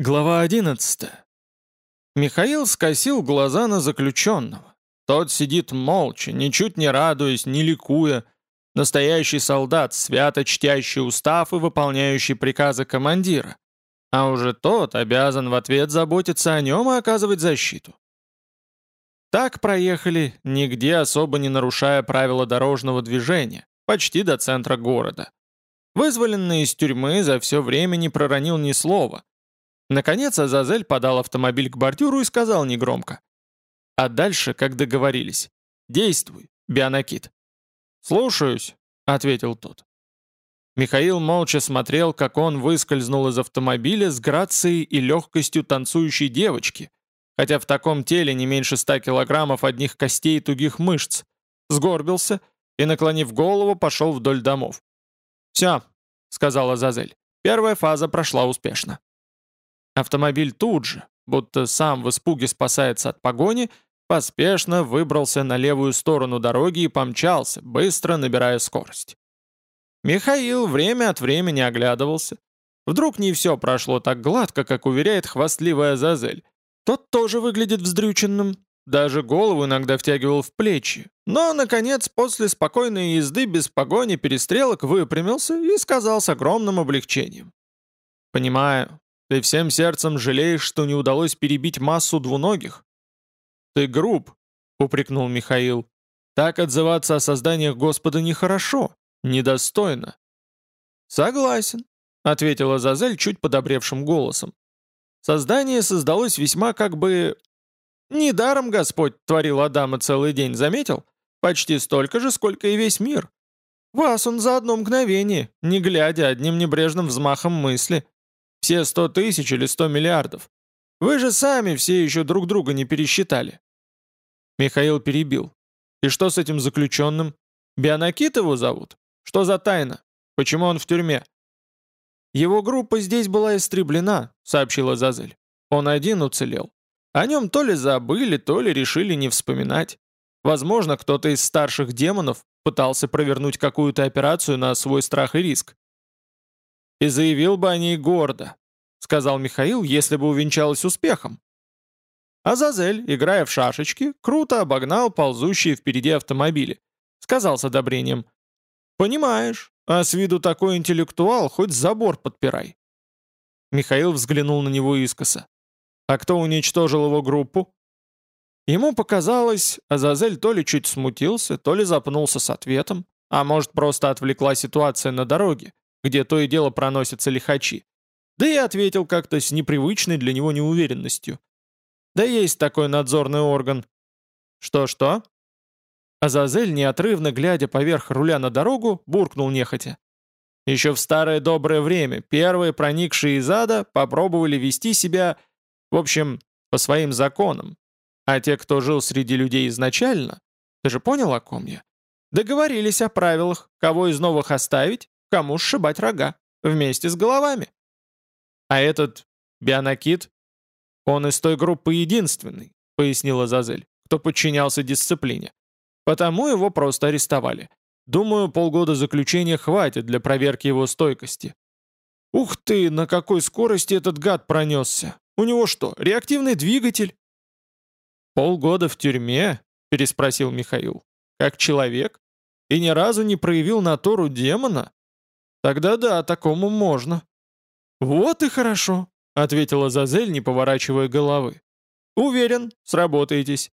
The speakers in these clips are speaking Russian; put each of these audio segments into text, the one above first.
Глава 11. Михаил скосил глаза на заключенного. Тот сидит молча, ничуть не радуясь, не ликуя. Настоящий солдат, свято чтящий устав и выполняющий приказы командира. А уже тот обязан в ответ заботиться о нем и оказывать защиту. Так проехали, нигде особо не нарушая правила дорожного движения, почти до центра города. Вызволенный из тюрьмы за все время не проронил ни слова, Наконец Азазель подал автомобиль к бордюру и сказал негромко. А дальше, как договорились. «Действуй, Бионакит». «Слушаюсь», — ответил тот. Михаил молча смотрел, как он выскользнул из автомобиля с грацией и легкостью танцующей девочки, хотя в таком теле не меньше ста килограммов одних костей и тугих мышц, сгорбился и, наклонив голову, пошел вдоль домов. «Все», — сказала Азазель, — «первая фаза прошла успешно». Автомобиль тут же, будто сам в испуге спасается от погони, поспешно выбрался на левую сторону дороги и помчался, быстро набирая скорость. Михаил время от времени оглядывался. Вдруг не все прошло так гладко, как уверяет хвастливая Зазель. Тот тоже выглядит вздрюченным, даже голову иногда втягивал в плечи. Но, наконец, после спокойной езды без погони перестрелок выпрямился и сказал с огромным облегчением. «Понимаю, ты всем сердцем жалеешь, что не удалось перебить массу двуногих?» «Ты груб», — упрекнул Михаил. «Так отзываться о созданиях Господа нехорошо, недостойно». «Согласен», — ответила Зазель чуть подобревшим голосом. «Создание создалось весьма как бы... Недаром Господь творил Адама целый день, заметил? Почти столько же, сколько и весь мир. Вас он за одно мгновение, не глядя одним небрежным взмахом мысли. Все сто тысяч или сто миллиардов. Вы же сами все еще друг друга не пересчитали». Михаил перебил. «И что с этим заключенным? Бионакит его зовут? Что за тайна? Почему он в тюрьме?» «Его группа здесь была истреблена», — сообщила Зазель. «Он один уцелел. О нем то ли забыли, то ли решили не вспоминать. Возможно, кто-то из старших демонов пытался провернуть какую-то операцию на свой страх и риск. И заявил бы о ней гордо, сказал Михаил, если бы увенчалась успехом. Азазель, играя в шашечки, круто обогнал ползущие впереди автомобили. Сказал с одобрением. «Понимаешь, а с виду такой интеллектуал, хоть забор подпирай». Михаил взглянул на него искоса. «А кто уничтожил его группу?» Ему показалось, Азазель то ли чуть смутился, то ли запнулся с ответом, а может просто отвлекла ситуация на дороге, где то и дело проносятся лихачи. Да и ответил как-то с непривычной для него неуверенностью. Да есть такой надзорный орган. Что-что? Азазель, неотрывно глядя поверх руля на дорогу, буркнул нехотя. Еще в старое доброе время первые проникшие из ада попробовали вести себя, в общем, по своим законам. А те, кто жил среди людей изначально, ты же понял, о ком я? Договорились о правилах, кого из новых оставить, кому сшибать рога, вместе с головами. А этот Бионакит, он из той группы единственный, пояснила Зазель, кто подчинялся дисциплине. Потому его просто арестовали. Думаю, полгода заключения хватит для проверки его стойкости. Ух ты, на какой скорости этот гад пронесся. У него что, реактивный двигатель? Полгода в тюрьме? Переспросил Михаил. Как человек? И ни разу не проявил натуру демона? Тогда да, такому можно». «Вот и хорошо», — ответила Зазель, не поворачивая головы. «Уверен, сработаетесь».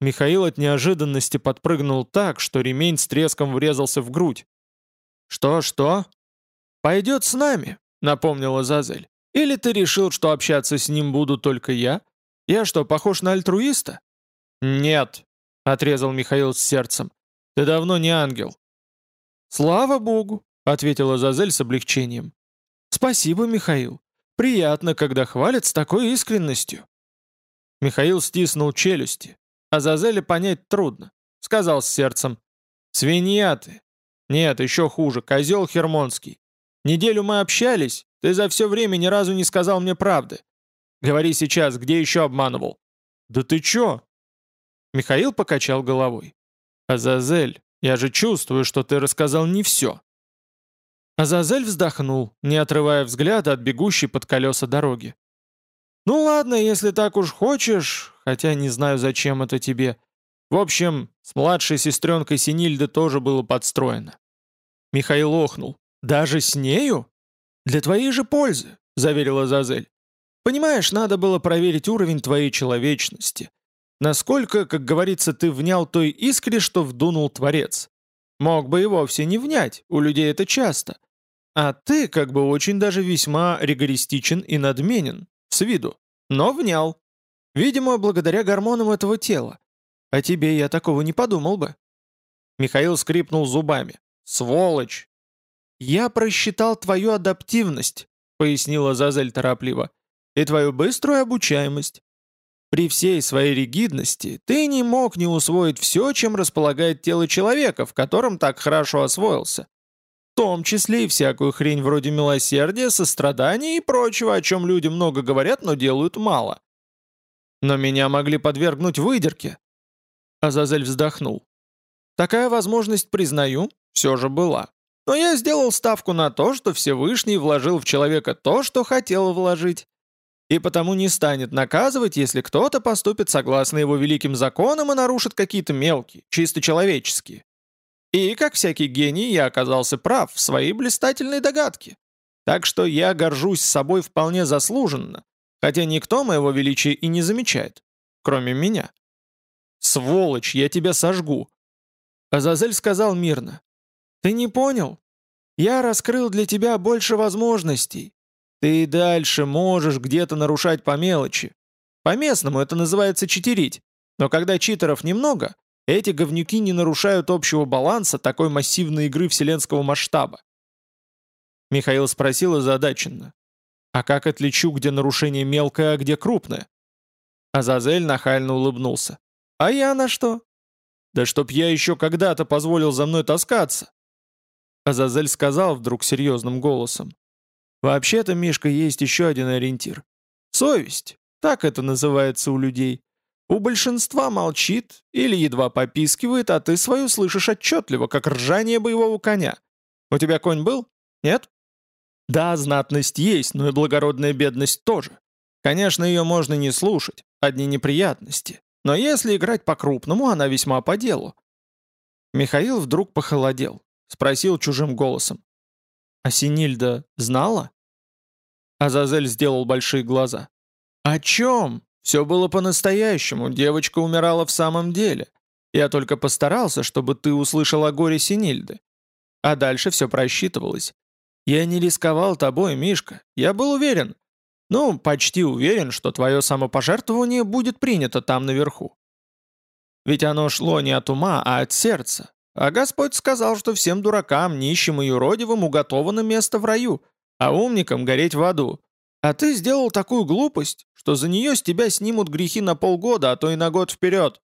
Михаил от неожиданности подпрыгнул так, что ремень с треском врезался в грудь. «Что-что?» «Пойдет с нами», — напомнила Зазель. «Или ты решил, что общаться с ним буду только я? Я что, похож на альтруиста?» «Нет», — отрезал Михаил с сердцем. «Ты давно не ангел». «Слава богу», ответила Зазель с облегчением. «Спасибо, Михаил. Приятно, когда хвалят с такой искренностью». Михаил стиснул челюсти. А Зазеле понять трудно. Сказал с сердцем. «Свинья ты!» «Нет, еще хуже, козел Хермонский. Неделю мы общались, ты за все время ни разу не сказал мне правды. Говори сейчас, где еще обманывал?» «Да ты че?» Михаил покачал головой. «Азазель, я же чувствую, что ты рассказал не все. Азазель вздохнул, не отрывая взгляда от бегущей под колеса дороги. «Ну ладно, если так уж хочешь, хотя не знаю, зачем это тебе. В общем, с младшей сестренкой Синильды тоже было подстроено». Михаил охнул. «Даже с нею?» «Для твоей же пользы», — заверила Зазель. «Понимаешь, надо было проверить уровень твоей человечности. Насколько, как говорится, ты внял той искре, что вдунул Творец. Мог бы и вовсе не внять, у людей это часто. А ты как бы очень даже весьма ригористичен и надменен, с виду, но внял. Видимо, благодаря гормонам этого тела. А тебе я такого не подумал бы. Михаил скрипнул зубами. «Сволочь!» «Я просчитал твою адаптивность», — пояснила Зазель торопливо, «и твою быструю обучаемость. При всей своей ригидности ты не мог не усвоить все, чем располагает тело человека, в котором так хорошо освоился. Том числе и всякую хрень вроде милосердия, сострадания и прочего, о чем люди много говорят, но делают мало. Но меня могли подвергнуть выдерке. Азазель вздохнул. Такая возможность, признаю, все же была. Но я сделал ставку на то, что Всевышний вложил в человека то, что хотел вложить и потому не станет наказывать, если кто-то поступит согласно его великим законам и нарушит какие-то мелкие, чисто человеческие. И, как всякий гений, я оказался прав в своей блистательной догадке. Так что я горжусь собой вполне заслуженно, хотя никто моего величия и не замечает, кроме меня. «Сволочь, я тебя сожгу!» Азазель сказал мирно. «Ты не понял? Я раскрыл для тебя больше возможностей, ты и дальше можешь где-то нарушать по мелочи. По-местному это называется читерить. Но когда читеров немного, эти говнюки не нарушают общего баланса такой массивной игры вселенского масштаба. Михаил спросил озадаченно. «А как отличу, где нарушение мелкое, а где крупное?» Азазель нахально улыбнулся. «А я на что?» «Да чтоб я еще когда-то позволил за мной таскаться!» Азазель сказал вдруг серьезным голосом. Вообще-то, Мишка, есть еще один ориентир. Совесть. Так это называется у людей. У большинства молчит или едва попискивает, а ты свою слышишь отчетливо, как ржание боевого коня. У тебя конь был? Нет? Да, знатность есть, но и благородная бедность тоже. Конечно, ее можно не слушать, одни неприятности. Но если играть по-крупному, она весьма по делу. Михаил вдруг похолодел, спросил чужим голосом. А Синильда знала? Азазель сделал большие глаза. «О чем? Все было по-настоящему, девочка умирала в самом деле. Я только постарался, чтобы ты услышал о горе Синильды. А дальше все просчитывалось. Я не рисковал тобой, Мишка, я был уверен. Ну, почти уверен, что твое самопожертвование будет принято там наверху. Ведь оно шло не от ума, а от сердца, а Господь сказал, что всем дуракам, нищим и юродивым уготовано место в раю, а умникам гореть в аду. А ты сделал такую глупость, что за нее с тебя снимут грехи на полгода, а то и на год вперед.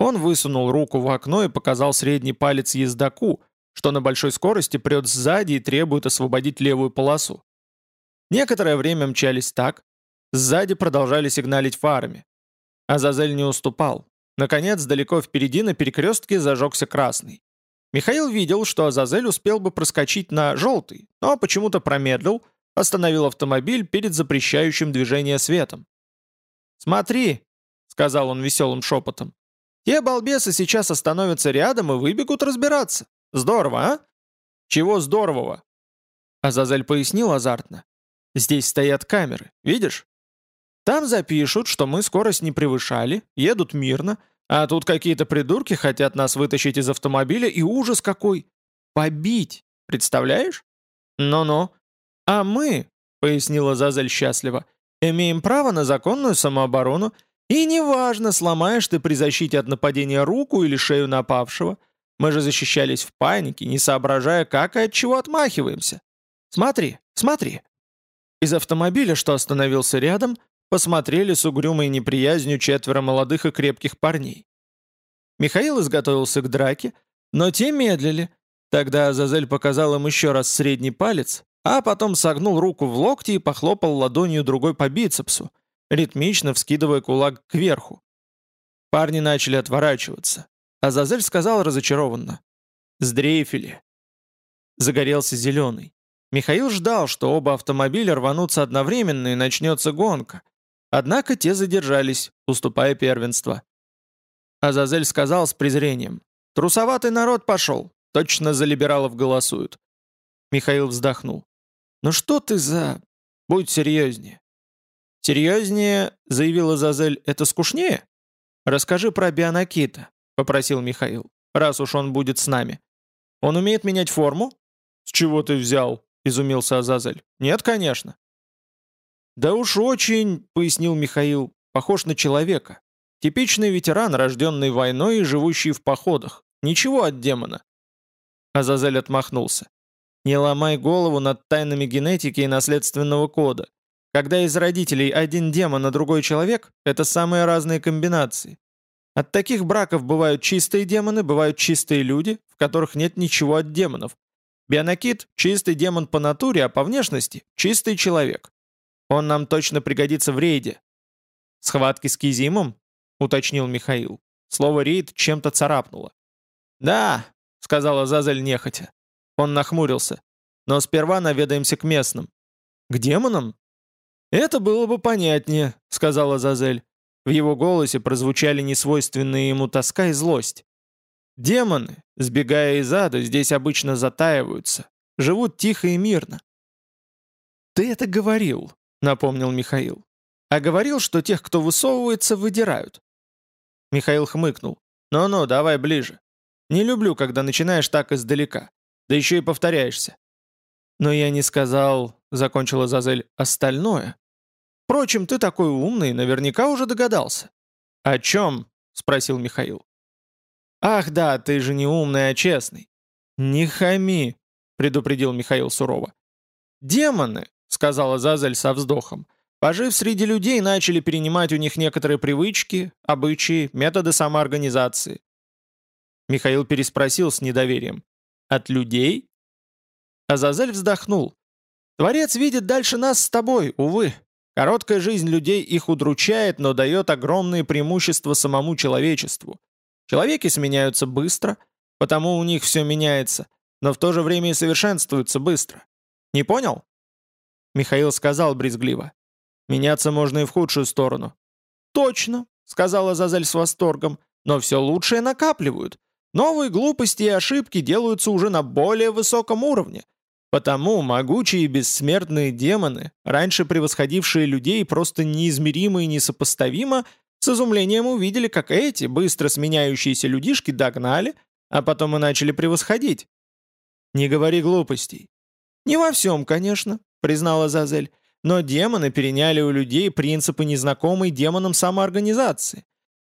Он высунул руку в окно и показал средний палец ездаку, что на большой скорости прет сзади и требует освободить левую полосу. Некоторое время мчались так, сзади продолжали сигналить фарами. Азазель не уступал, Наконец, далеко впереди на перекрестке зажегся красный. Михаил видел, что Азазель успел бы проскочить на желтый, но почему-то промедлил, остановил автомобиль перед запрещающим движение светом. «Смотри», — сказал он веселым шепотом, — «те балбесы сейчас остановятся рядом и выбегут разбираться. Здорово, а?» «Чего здорового?» Азазель пояснил азартно. «Здесь стоят камеры, видишь? Там запишут, что мы скорость не превышали, едут мирно, а тут какие-то придурки хотят нас вытащить из автомобиля, и ужас какой! Побить! Представляешь? Ну-ну. А мы, пояснила Зазель счастливо, имеем право на законную самооборону, и неважно, сломаешь ты при защите от нападения руку или шею напавшего, мы же защищались в панике, не соображая, как и от чего отмахиваемся. Смотри, смотри. Из автомобиля, что остановился рядом, посмотрели с угрюмой неприязнью четверо молодых и крепких парней. Михаил изготовился к драке, но те медлили. Тогда Азазель показал им еще раз средний палец, а потом согнул руку в локте и похлопал ладонью другой по бицепсу, ритмично вскидывая кулак кверху. Парни начали отворачиваться. Азазель сказал разочарованно. «Сдрейфили». Загорелся зеленый. Михаил ждал, что оба автомобиля рванутся одновременно и начнется гонка. Однако те задержались, уступая первенство. Азазель сказал с презрением. «Трусоватый народ пошел. Точно за либералов голосуют». Михаил вздохнул. «Ну что ты за... Будь серьезнее». «Серьезнее, — заявила Азазель, — это скучнее? Расскажи про Бионакита», — попросил Михаил, «раз уж он будет с нами. Он умеет менять форму?» «С чего ты взял?» — изумился Азазель. «Нет, конечно». «Да уж очень», — пояснил Михаил, — «похож на человека. Типичный ветеран, рожденный войной и живущий в походах. Ничего от демона». Азазель отмахнулся. «Не ломай голову над тайнами генетики и наследственного кода. Когда из родителей один демон, а другой человек, это самые разные комбинации. От таких браков бывают чистые демоны, бывают чистые люди, в которых нет ничего от демонов. Бионакит – чистый демон по натуре, а по внешности – чистый человек. Он нам точно пригодится в рейде. «Схватки с Кизимом?» — уточнил Михаил. Слово «рейд» чем-то царапнуло. «Да», — сказала Зазель нехотя. Он нахмурился. «Но сперва наведаемся к местным». «К демонам?» «Это было бы понятнее», — сказала Зазель. В его голосе прозвучали несвойственные ему тоска и злость. «Демоны, сбегая из ада, здесь обычно затаиваются, живут тихо и мирно». «Ты это говорил», — напомнил Михаил. «А говорил, что тех, кто высовывается, выдирают». Михаил хмыкнул. «Ну-ну, давай ближе. Не люблю, когда начинаешь так издалека. Да еще и повторяешься». «Но я не сказал», — закончила Зазель, — «остальное». Впрочем, ты такой умный, наверняка уже догадался». «О чем?» — спросил Михаил. «Ах да, ты же не умный, а честный». «Не хами», — предупредил Михаил сурово. «Демоны», — сказала Зазель со вздохом, пожив среди людей, начали перенимать у них некоторые привычки, обычаи, методы самоорганизации. Михаил переспросил с недоверием. «От людей?» Азазель вздохнул. «Творец видит дальше нас с тобой, увы. Короткая жизнь людей их удручает, но дает огромные преимущества самому человечеству. Человеки сменяются быстро, потому у них все меняется, но в то же время и совершенствуются быстро. Не понял? Михаил сказал брезгливо. Меняться можно и в худшую сторону. Точно, сказала Зазель с восторгом, но все лучшее накапливают. Новые глупости и ошибки делаются уже на более высоком уровне. Потому могучие бессмертные демоны, раньше превосходившие людей просто неизмеримо и несопоставимо, с изумлением увидели, как эти быстро сменяющиеся людишки догнали, а потом и начали превосходить. «Не говори глупостей». «Не во всем, конечно», — признала Зазель, «но демоны переняли у людей принципы незнакомой демонам самоорганизации.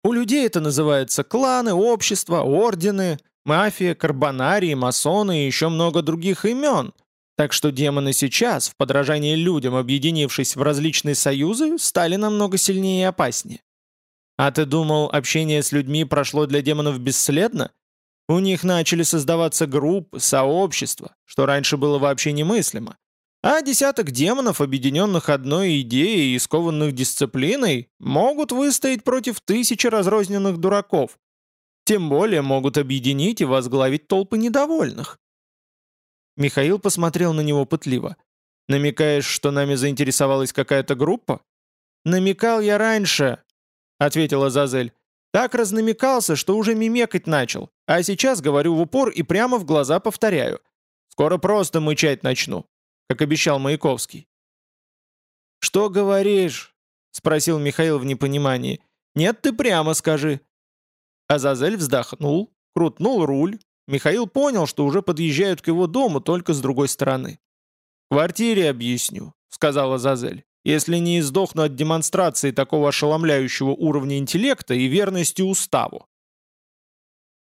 У людей это называется кланы, общества, ордены, мафия, карбонарии, масоны и еще много других имен — так что демоны сейчас, в подражании людям, объединившись в различные союзы, стали намного сильнее и опаснее. А ты думал, общение с людьми прошло для демонов бесследно? У них начали создаваться группы, сообщества, что раньше было вообще немыслимо. А десяток демонов, объединенных одной идеей и скованных дисциплиной, могут выстоять против тысячи разрозненных дураков. Тем более могут объединить и возглавить толпы недовольных. Михаил посмотрел на него пытливо. «Намекаешь, что нами заинтересовалась какая-то группа?» «Намекал я раньше», — ответила Зазель. «Так разнамекался, что уже мимекать начал. А сейчас говорю в упор и прямо в глаза повторяю. Скоро просто мычать начну, как обещал Маяковский». «Что говоришь?» — спросил Михаил в непонимании. «Нет, ты прямо скажи». Азазель вздохнул, крутнул руль, Михаил понял, что уже подъезжают к его дому, только с другой стороны. «В квартире объясню», — сказала Зазель. «Если не издохну от демонстрации такого ошеломляющего уровня интеллекта и верности уставу».